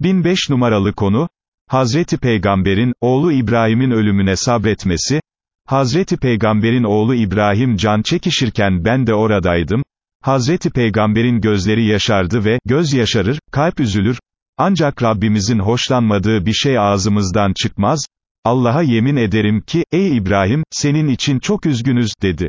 1005 numaralı konu, Hazreti Peygamber'in, oğlu İbrahim'in ölümüne sabretmesi, Hazreti Peygamber'in oğlu İbrahim can çekişirken ben de oradaydım, Hazreti Peygamber'in gözleri yaşardı ve, göz yaşarır, kalp üzülür, ancak Rabbimizin hoşlanmadığı bir şey ağzımızdan çıkmaz, Allah'a yemin ederim ki, ey İbrahim, senin için çok üzgünüz, dedi.